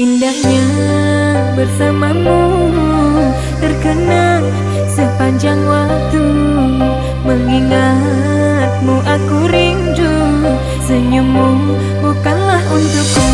Indahnya bersamamu. Terkenang sepanjang waktu Mengingatmu aku rindu. Senyummu bukanlah untukku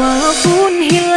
Walaupun hilang